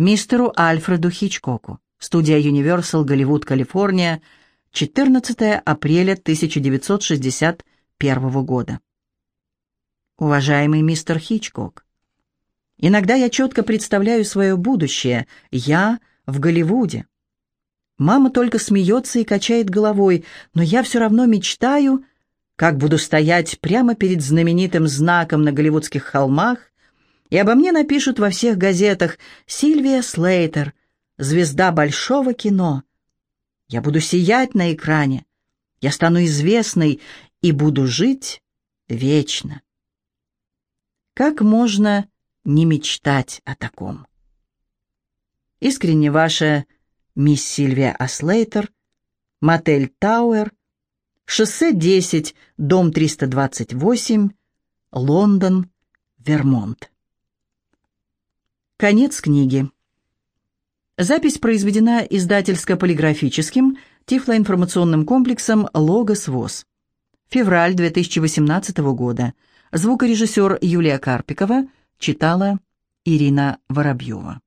Мистеру Альфреду Хичкоку. Студия Universal, Голливуд, Калифорния, 14 апреля 1961 года. Уважаемый мистер Хичкок, иногда я четко представляю свое будущее. Я в Голливуде. Мама только смеется и качает головой, но я все равно мечтаю, как буду стоять прямо перед знаменитым знаком на голливудских холмах, и обо мне напишут во всех газетах «Сильвия Слейтер, звезда большого кино». Я буду сиять на экране, я стану известной и буду жить вечно. Как можно не мечтать о таком? Искренне ваша мисс Сильвия Аслейтер, мотель Тауэр, шоссе 10, дом 328, Лондон, Вермонт. Конец книги. Запись произведена издательско-полиграфическим тифлоинформационным комплексом «Логос ВОЗ». Февраль 2018 года. Звукорежиссер Юлия Карпикова читала Ирина Воробьева.